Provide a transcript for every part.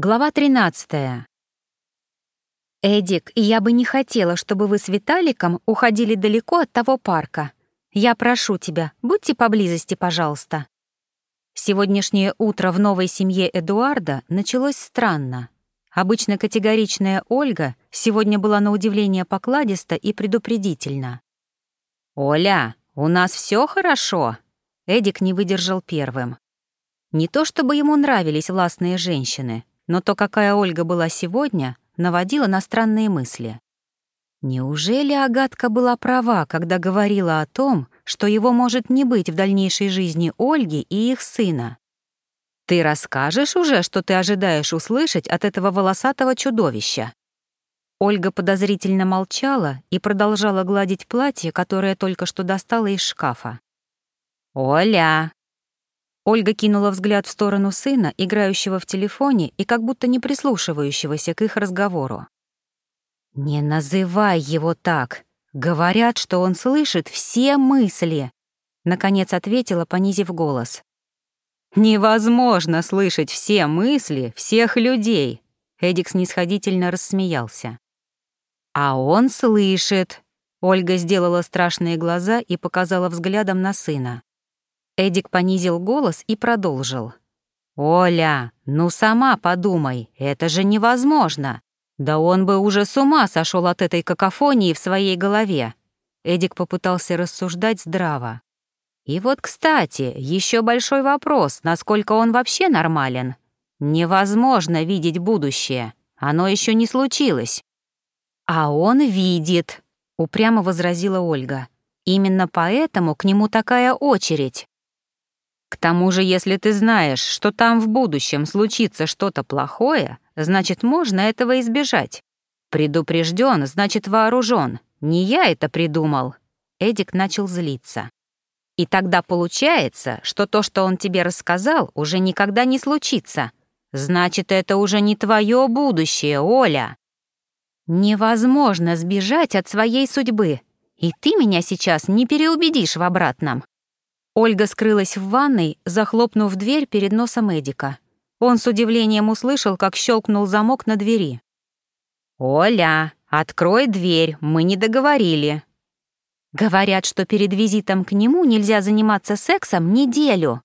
Глава 13. «Эдик, я бы не хотела, чтобы вы с Виталиком уходили далеко от того парка. Я прошу тебя, будьте поблизости, пожалуйста». Сегодняшнее утро в новой семье Эдуарда началось странно. Обычно категоричная Ольга сегодня была на удивление покладиста и предупредительна. «Оля, у нас все хорошо?» Эдик не выдержал первым. Не то чтобы ему нравились властные женщины, но то, какая Ольга была сегодня, наводило на странные мысли. Неужели Агатка была права, когда говорила о том, что его может не быть в дальнейшей жизни Ольги и их сына? «Ты расскажешь уже, что ты ожидаешь услышать от этого волосатого чудовища?» Ольга подозрительно молчала и продолжала гладить платье, которое только что достала из шкафа. «Оля!» Ольга кинула взгляд в сторону сына, играющего в телефоне и как будто не прислушивающегося к их разговору. «Не называй его так. Говорят, что он слышит все мысли», — наконец ответила, понизив голос. «Невозможно слышать все мысли всех людей», — Эдик снисходительно рассмеялся. «А он слышит», — Ольга сделала страшные глаза и показала взглядом на сына. Эдик понизил голос и продолжил. «Оля, ну сама подумай, это же невозможно. Да он бы уже с ума сошел от этой какофонии в своей голове». Эдик попытался рассуждать здраво. «И вот, кстати, еще большой вопрос, насколько он вообще нормален. Невозможно видеть будущее, оно еще не случилось». «А он видит», — упрямо возразила Ольга. «Именно поэтому к нему такая очередь». К тому же, если ты знаешь, что там в будущем случится что-то плохое, значит, можно этого избежать. Предупрежден, значит, вооружен. Не я это придумал. Эдик начал злиться. И тогда получается, что то, что он тебе рассказал, уже никогда не случится. Значит, это уже не твое будущее, Оля. Невозможно сбежать от своей судьбы. И ты меня сейчас не переубедишь в обратном. Ольга скрылась в ванной, захлопнув дверь перед носом Эдика. Он с удивлением услышал, как щелкнул замок на двери. «Оля, открой дверь, мы не договорили». Говорят, что перед визитом к нему нельзя заниматься сексом неделю.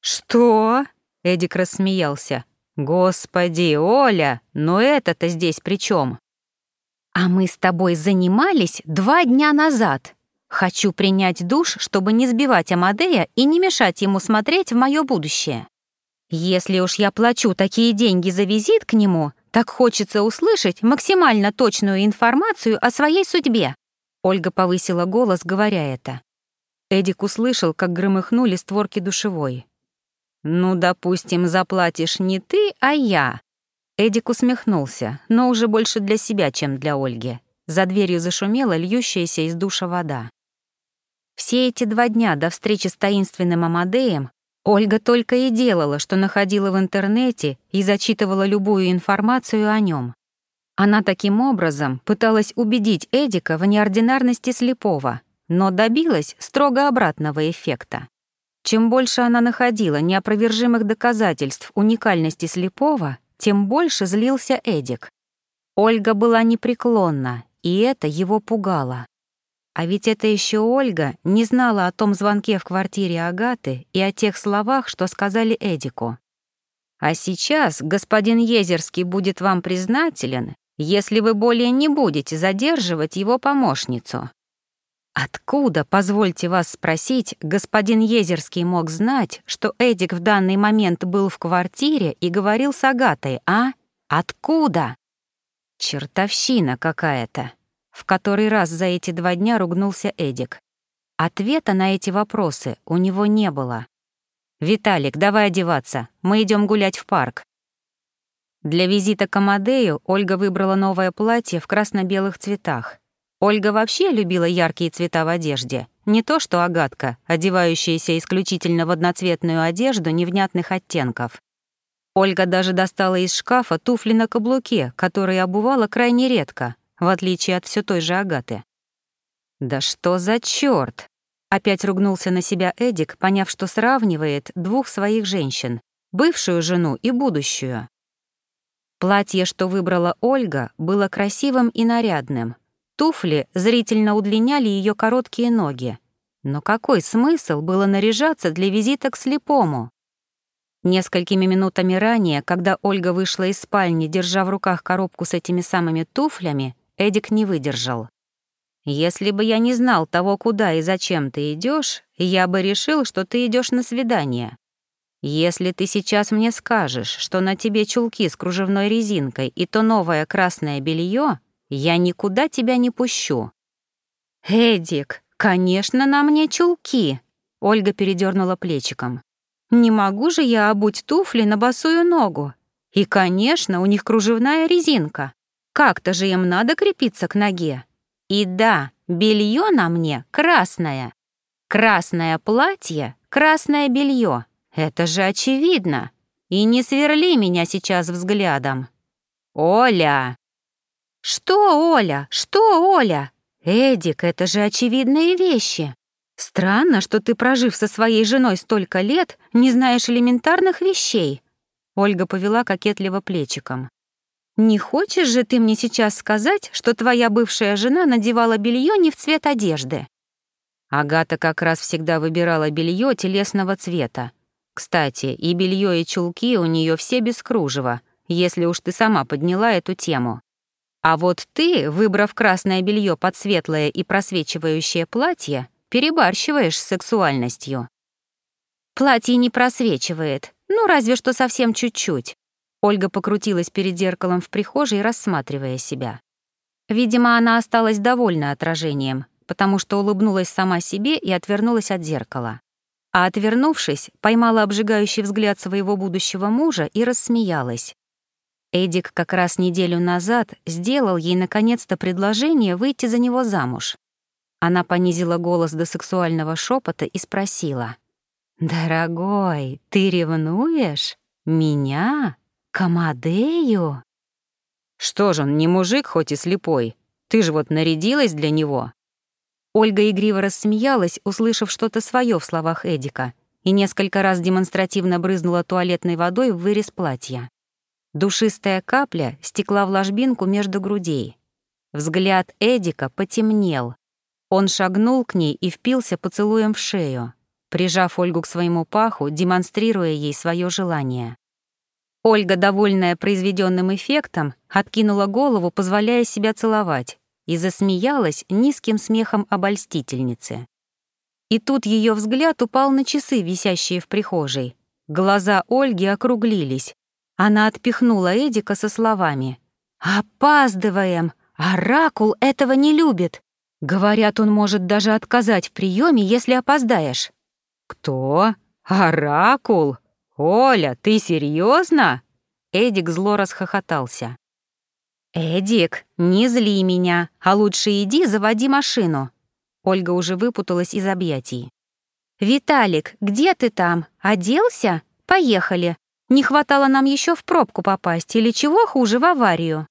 «Что?» — Эдик рассмеялся. «Господи, Оля, но это-то здесь при чем? «А мы с тобой занимались два дня назад», Хочу принять душ, чтобы не сбивать Амадея и не мешать ему смотреть в мое будущее. Если уж я плачу такие деньги за визит к нему, так хочется услышать максимально точную информацию о своей судьбе. Ольга повысила голос, говоря это. Эдик услышал, как громыхнули створки душевой. «Ну, допустим, заплатишь не ты, а я». Эдик усмехнулся, но уже больше для себя, чем для Ольги. За дверью зашумела льющаяся из душа вода. Все эти два дня до встречи с таинственным Амадеем Ольга только и делала, что находила в интернете и зачитывала любую информацию о нем. Она таким образом пыталась убедить Эдика в неординарности слепого, но добилась строго обратного эффекта. Чем больше она находила неопровержимых доказательств уникальности слепого, тем больше злился Эдик. Ольга была непреклонна, и это его пугало. А ведь это еще Ольга не знала о том звонке в квартире Агаты и о тех словах, что сказали Эдику. А сейчас господин Езерский будет вам признателен, если вы более не будете задерживать его помощницу. Откуда, позвольте вас спросить, господин Езерский мог знать, что Эдик в данный момент был в квартире и говорил с Агатой, а? Откуда? Чертовщина какая-то. В который раз за эти два дня ругнулся Эдик. Ответа на эти вопросы у него не было. «Виталик, давай одеваться, мы идем гулять в парк». Для визита к Амадею Ольга выбрала новое платье в красно-белых цветах. Ольга вообще любила яркие цвета в одежде, не то что Агатка, одевающаяся исключительно в одноцветную одежду невнятных оттенков. Ольга даже достала из шкафа туфли на каблуке, которые обувала крайне редко, в отличие от все той же Агаты. «Да что за чёрт!» Опять ругнулся на себя Эдик, поняв, что сравнивает двух своих женщин, бывшую жену и будущую. Платье, что выбрала Ольга, было красивым и нарядным. Туфли зрительно удлиняли ее короткие ноги. Но какой смысл было наряжаться для визита к слепому? Несколькими минутами ранее, когда Ольга вышла из спальни, держа в руках коробку с этими самыми туфлями, Эдик не выдержал. «Если бы я не знал того, куда и зачем ты идешь, я бы решил, что ты идешь на свидание. Если ты сейчас мне скажешь, что на тебе чулки с кружевной резинкой и то новое красное белье, я никуда тебя не пущу». «Эдик, конечно, на мне чулки», — Ольга передернула плечиком. Не могу же я обуть туфли на босую ногу. И, конечно, у них кружевная резинка. Как-то же им надо крепиться к ноге. И да, белье на мне красное. Красное платье, красное белье. Это же очевидно. И не сверли меня сейчас взглядом. Оля! Что, Оля? Что, Оля? Эдик, это же очевидные вещи. «Странно, что ты, прожив со своей женой столько лет, не знаешь элементарных вещей», — Ольга повела кокетливо плечиком. «Не хочешь же ты мне сейчас сказать, что твоя бывшая жена надевала белье не в цвет одежды?» Агата как раз всегда выбирала белье телесного цвета. Кстати, и белье, и чулки у нее все без кружева, если уж ты сама подняла эту тему. А вот ты, выбрав красное белье под светлое и просвечивающее платье, Перебарщиваешь с сексуальностью. Платье не просвечивает, ну разве что совсем чуть-чуть. Ольга покрутилась перед зеркалом в прихожей, рассматривая себя. Видимо, она осталась довольна отражением, потому что улыбнулась сама себе и отвернулась от зеркала. А отвернувшись, поймала обжигающий взгляд своего будущего мужа и рассмеялась. Эдик как раз неделю назад сделал ей наконец-то предложение выйти за него замуж. Она понизила голос до сексуального шепота и спросила. «Дорогой, ты ревнуешь? Меня? Камадею?» «Что же он, не мужик, хоть и слепой? Ты же вот нарядилась для него?» Ольга игриво рассмеялась, услышав что-то свое в словах Эдика, и несколько раз демонстративно брызнула туалетной водой в вырез платья. Душистая капля стекла в ложбинку между грудей. Взгляд Эдика потемнел, он шагнул к ней и впился поцелуем в шею, прижав Ольгу к своему паху, демонстрируя ей свое желание. Ольга, довольная произведенным эффектом, откинула голову, позволяя себя целовать, и засмеялась низким смехом обольстительницы. И тут ее взгляд упал на часы, висящие в прихожей. Глаза Ольги округлились. Она отпихнула Эдика со словами. «Опаздываем! Оракул этого не любит! Говорят, он может даже отказать в приеме, если опоздаешь. Кто? Оракул? Оля, ты серьезно? Эдик зло расхохотался. Эдик, не зли меня, а лучше иди заводи машину. Ольга уже выпуталась из объятий. Виталик, где ты там? Оделся? Поехали. Не хватало нам еще в пробку попасть или чего хуже в аварию.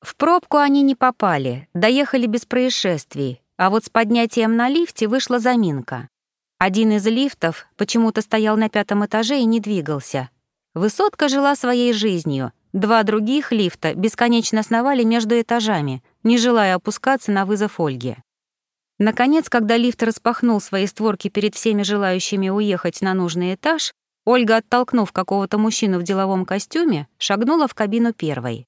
В пробку они не попали, доехали без происшествий, а вот с поднятием на лифте вышла заминка. Один из лифтов почему-то стоял на пятом этаже и не двигался. Высотка жила своей жизнью, два других лифта бесконечно сновали между этажами, не желая опускаться на вызов Ольги. Наконец, когда лифт распахнул свои створки перед всеми желающими уехать на нужный этаж, Ольга, оттолкнув какого-то мужчину в деловом костюме, шагнула в кабину первой.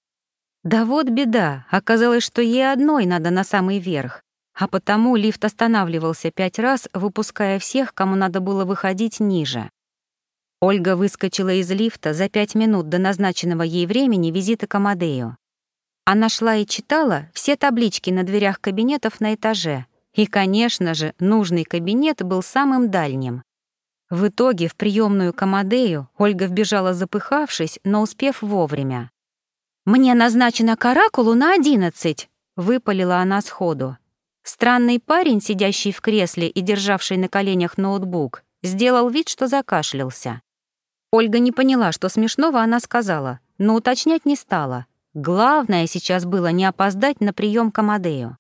Да вот беда, оказалось, что ей одной надо на самый верх, а потому лифт останавливался пять раз, выпуская всех, кому надо было выходить ниже. Ольга выскочила из лифта за пять минут до назначенного ей времени визита к Амадею. Она шла и читала все таблички на дверях кабинетов на этаже, и, конечно же, нужный кабинет был самым дальним. В итоге в приемную к Амадею Ольга вбежала запыхавшись, но успев вовремя. «Мне назначено каракулу на одиннадцать», — выпалила она сходу. Странный парень, сидящий в кресле и державший на коленях ноутбук, сделал вид, что закашлялся. Ольга не поняла, что смешного она сказала, но уточнять не стала. Главное сейчас было не опоздать на прием к Амадею.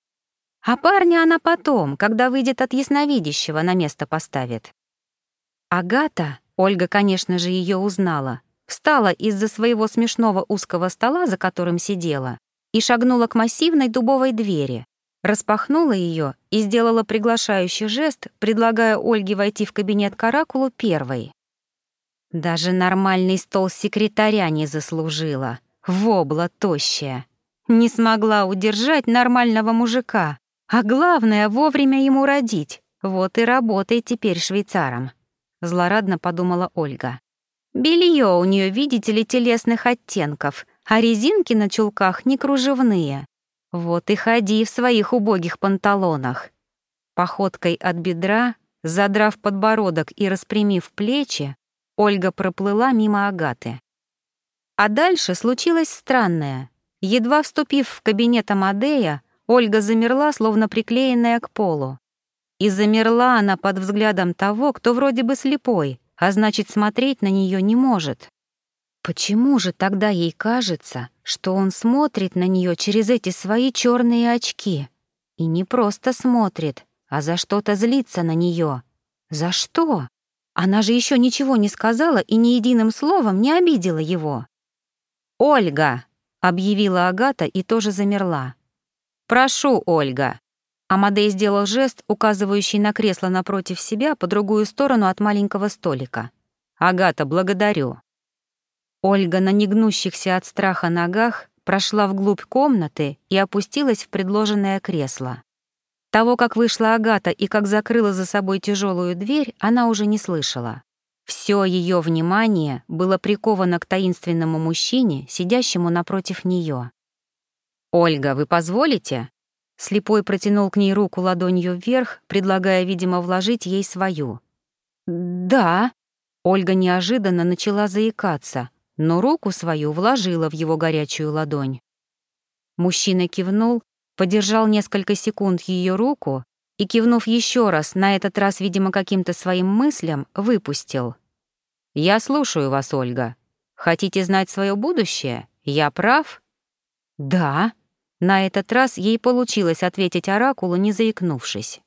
А парня она потом, когда выйдет от ясновидящего, на место поставит. Агата, Ольга, конечно же, ее узнала, встала из-за своего смешного узкого стола, за которым сидела, и шагнула к массивной дубовой двери, распахнула ее и сделала приглашающий жест, предлагая Ольге войти в кабинет Каракулу первой. Даже нормальный стол секретаря не заслужила. Вобла тощая. Не смогла удержать нормального мужика. А главное, вовремя ему родить. Вот и работай теперь швейцаром. Злорадно подумала Ольга. Белье у нее, видите ли, телесных оттенков, а резинки на чулках не кружевные. Вот и ходи в своих убогих панталонах. Походкой от бедра, задрав подбородок и распрямив плечи, Ольга проплыла мимо Агаты. А дальше случилось странное. Едва вступив в кабинет Амадея, Ольга замерла, словно приклеенная к полу. И замерла она под взглядом того, кто вроде бы слепой, а значит, смотреть на нее не может. Почему же тогда ей кажется, что он смотрит на нее через эти свои черные очки? И не просто смотрит, а за что-то злится на нее. За что? Она же еще ничего не сказала и ни единым словом не обидела его. «Ольга!» — объявила Агата и тоже замерла. «Прошу, Ольга!» Амадей сделал жест, указывающий на кресло напротив себя по другую сторону от маленького столика. «Агата, благодарю». Ольга на негнущихся от страха ногах прошла вглубь комнаты и опустилась в предложенное кресло. Того, как вышла Агата и как закрыла за собой тяжелую дверь, она уже не слышала. Все ее внимание было приковано к таинственному мужчине, сидящему напротив нее. «Ольга, вы позволите?» Слепой протянул к ней руку ладонью вверх, предлагая, видимо, вложить ей свою. «Да». Ольга неожиданно начала заикаться, но руку свою вложила в его горячую ладонь. Мужчина кивнул, подержал несколько секунд ее руку и, кивнув еще раз, на этот раз, видимо, каким-то своим мыслям, выпустил. «Я слушаю вас, Ольга. Хотите знать свое будущее? Я прав?» «Да», на этот раз ей получилось ответить оракулу, не заикнувшись.